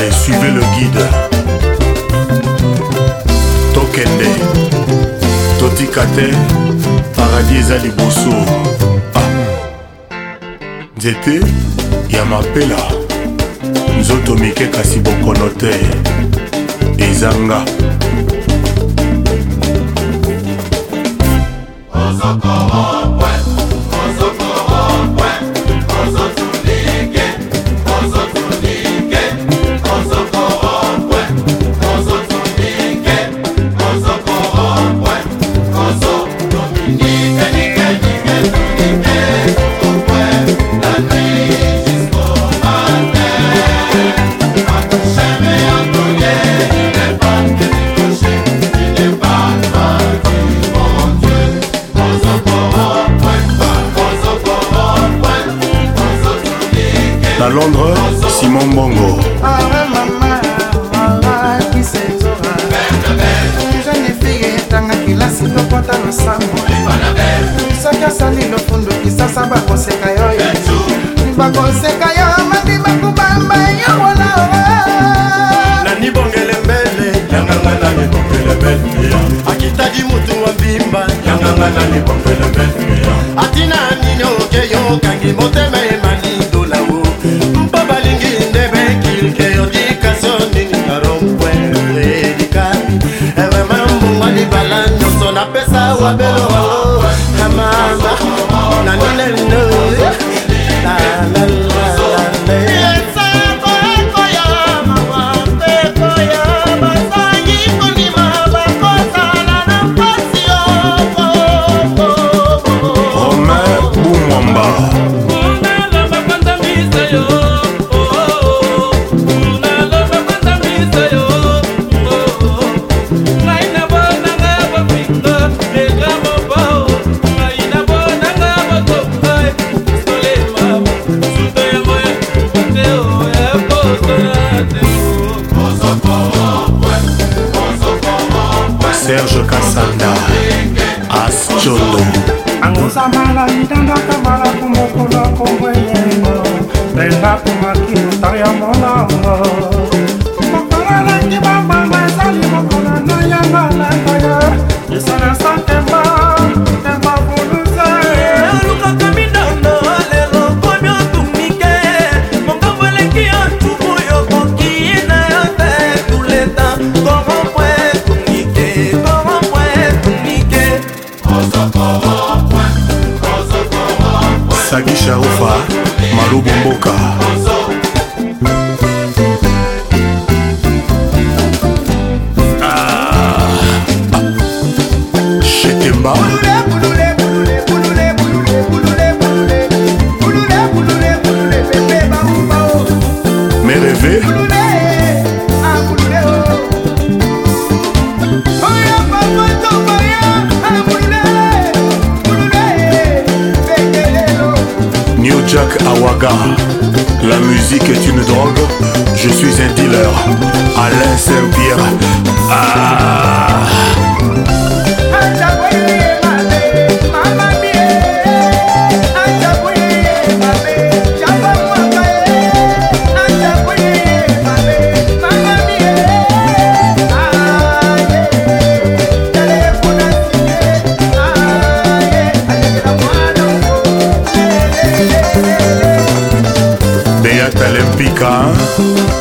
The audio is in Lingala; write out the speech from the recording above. allez suivez le guide tokende totika te paradis eza liboso ah. nzete ah. ya mapela nzoto mike kasi bokono te ezanga Osoko. londres simon bongo kelasi lokota na sango soki asali lofundu kisasa bakoseka yo bakoseka yo mandi bakobamba yo wala nani bongele mbele yanganga nani bongele mbele akitaki mutu wa mbimba yanganga nani bongele mbele atina nini oke yo kangi motema na pesa wabelo na mama na serge kasanda ascondo angozamala mitandaka mbala kumokolo kombweyengo penda kumaki motari ya molango sagisha ufa malubu mboka Jack Awaga. La musique est une drogue, je suis un dealer. Alain Saint-Pierre. Ah gone.